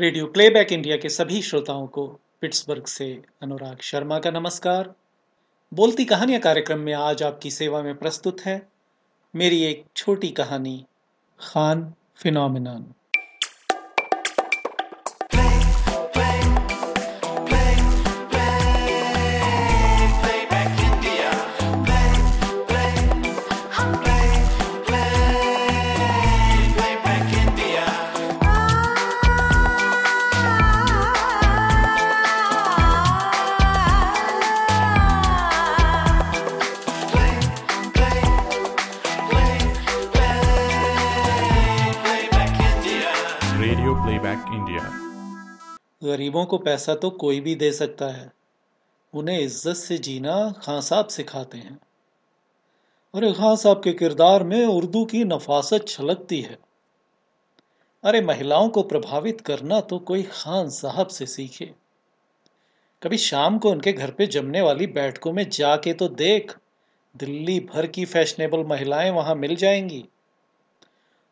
Radio playback India के सभी श्रोताओं को पिट्सबर्ग से अनुराग शर्मा का नमस्कार। बोलती कहानियाँ कार्यक्रम में आज आपकी सेवा में प्रस्तुत है मेरी एक छोटी कहानी, खान फिनोमिनन। प्लेबैक इंडिया गरीबों को पैसा तो कोई भी दे सकता है। उन्हें इज़्ज़त से जीना खान साहब सिखाते हैं। अरे खान साहब के किरदार में उर्दू की नफासत छलकती है। अरे महिलाओं को प्रभावित करना तो कोई खान साहब से सीखे। कभी शाम को उनके घर पे जमने वाली बैठकों में जाके तो देख, दिल्ली भर की फैशनेबल महिलाएँ वहाँ मिल जाएँगी।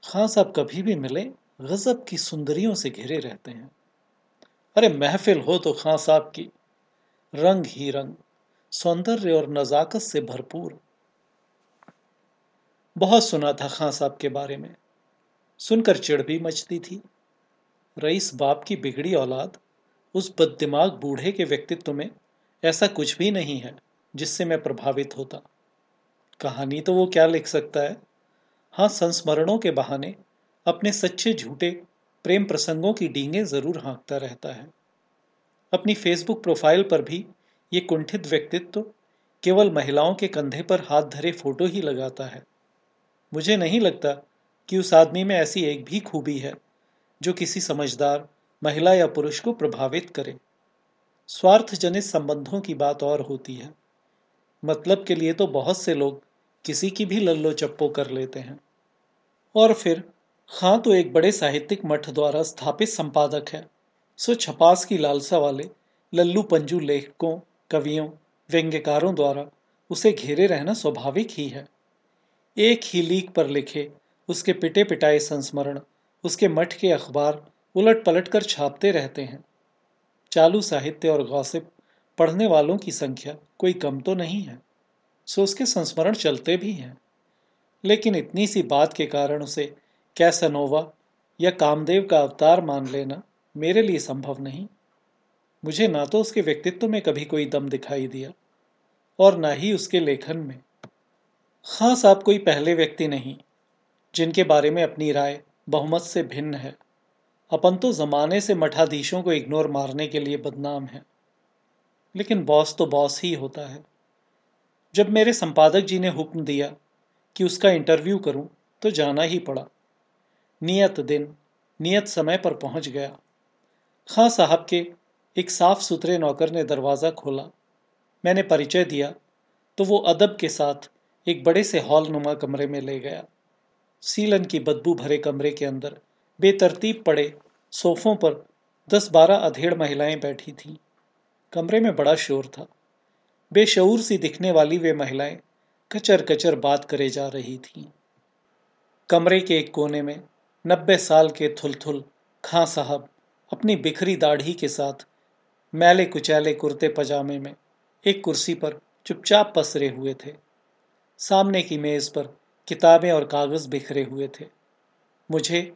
खान साहब कभी भी मिले गजब की सुंदरियों से घिरे रहते हैं। अरे महफिल हो तो खां साहब की। रंग ही रंग, सौंदर्य और नजाकत से भरपूर। बहुत सुना था खां साहब के बारे में। सुनकर चिड़ भी मचती थी। रईस बाप की बिगड़ी औलाद, उस बददिमाग बूढ़े के व्यक्तित्व में ऐसा कुछ भी नहीं है जिससे मैं प्रभावित होता। कहानी तो वो क्या लिख सकता है? हाँ संस्मरणों के बहाने अपने सच्चे झूठे प्रेम प्रसंगों की डींगे ज़रूर हाँकता रहता है। अपनी फेसबुक प्रोफ़ाइल पर भी ये कुंठित व्यक्तित्व केवल महिलाओं के कंधे पर हाथ धरे फ़ोटो ही लगाता है। मुझे नहीं लगता कि उस आदमी में ऐसी एक भी खूबी है जो किसी समझदार, महिला या पुरुष को प्रभावित करे। स्वार्थ जनित संबंधों की बात और होती है। मतलब के लिए तो बहुत से लोग किसी की भी लल्लो चप्पो कर लेते हैं। और फिर खां तो एक बड़े साहित्यिक मठ द्वारा स्थापित संपादक है। सो छपास की लालसा वाले, लल्लू पंजू लेखकों, कवियों, व्यंग्यकारों द्वारा उसे घेरे रहना स्वाभाविक ही है। एक ही लीक पर लिखे उसके पिटे पिटाए संस्मरण, उसके मठ के अखबार उलट पलट कर छापते रहते हैं। चालू साहित्य और गौसिप, पढ़ने वालों की संख्या कोई कम तो नहीं है। सो उसके संस्मरण चलते भी हैं। लेकिन इतनी सी बात के कारण उसे कैसनोवा या कामदेव का अवतार मान लेना मेरे लिए संभव नहीं। मुझे ना तो उसके व्यक्तित्व में कभी कोई दम दिखाई दिया और ना ही उसके लेखन में। खां साहब, कोई पहले व्यक्ति नहीं, जिनके बारे में अपनी राय बहुमत से भिन्न है। अपन तो जमाने से मठाधीशों को इग्नोर मारने के लिए बदनाम है। लेकिन बॉस तो बॉस ही होता है। जब मेरे संपादक जी ने हुक्म दिया कि उसका इंटरव्यू करूँ तो जाना ही पड़ा। नियत दिन, नियत समय पर पहुँच गया। खां साहब के एक साफ़ सुथरे नौकर ने दरवाज़ा खोला। मैंने परिचय दिया तो वो अदब के साथ एक बड़े से हॉल नुमा कमरे में ले गया। सीलन की बदबू भरे कमरे के अंदर बेतरतीब पड़े सोफों पर दस बारह अधेड़ महिलाएँ बैठी थीं। कमरे में बड़ा शोर था। बेशूर सी दिखने वाली वे महिलाएँ कचर कचर बात करे जा रही थीं। कमरे के एक कोने में नब्बे साल के थुलथुल, खां साहब, अपनी बिखरी दाढ़ी के साथ मैले कुचैले कुर्ते पजामे में एक कुर्सी पर चुपचाप पसरे हुए थे। सामने की मेज पर किताबें और कागज़ बिखरे हुए थे। मुझे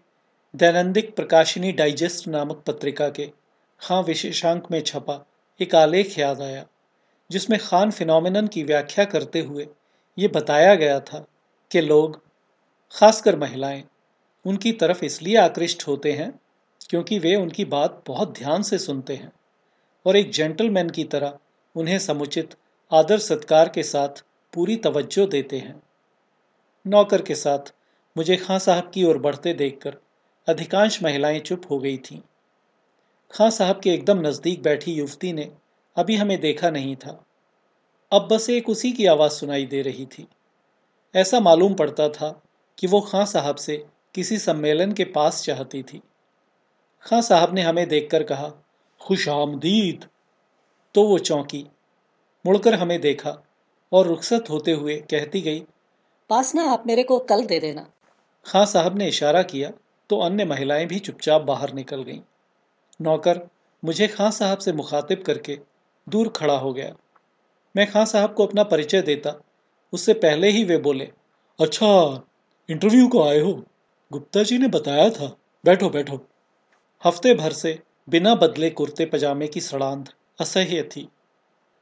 दैनंदिक प्रकाशिनी डाइजेस्ट नामक पत्रिका के खां विशेषांक में छपा एक आलेख याद आया, जिसमें खान फिनोमिनन की व्याख्या करते हुए ये बताया गया था कि लोग, खासकर महिलाएँ उनकी तरफ़ इसलिए आकृष्ट होते हैं क्योंकि वे उनकी बात बहुत ध्यान से सुनते हैं और एक जेंटलमैन की तरह उन्हें समुचित आदर सत्कार के साथ पूरी तवज्जो देते हैं। नौकर के साथ मुझे खां साहब की ओर बढ़ते देखकर अधिकांश महिलाएँ चुप हो गई थीं। खां साहब के एकदम नज़दीक बैठी युवती ने अभी हमें देखा नहीं था। अब बस एक उसी की आवाज़ सुनाई दे रही थी। ऐसा मालूम पड़ता था कि वो खां साहब से किसी सम्मेलन के पास चाहती थी। खां साहब ने हमें देखकर कहा खुश आमदीद। तो वो चौंकी मुड़कर हमें देखा और रुखसत होते हुए कहती गई पास ना आप मेरे को कल दे देना। खां साहब ने इशारा किया तो अन्य महिलाएँ भी चुपचाप बाहर निकल गईं। नौकर मुझे खां साहब से मुखातिब करके दूर खड़ा हो गया। मैं खां साहब को अपना परिचय देता उससे पहले ही वे बोले अच्छा इंटरव्यू को आए हो? गुप्ता जी ने बताया था, बैठो बैठो। हफ़्ते भर से बिना बदले कुर्ते पजामे की सड़ांध असह्य थी।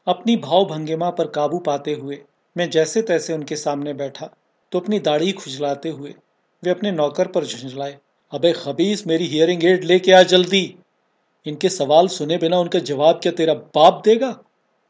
अपनी भाव भंगिमा पर काबू पाते हुए मैं जैसे तैसे उनके सामने बैठा तो अपनी दाढ़ी खुजलाते हुए वे अपने नौकर पर झुंझलाए, अबे खबीस, मेरी हियरिंग एड लेके आ जल्दी। इनके सवाल सुने बिना उनका जवाब क्या तेरा बाप देगा?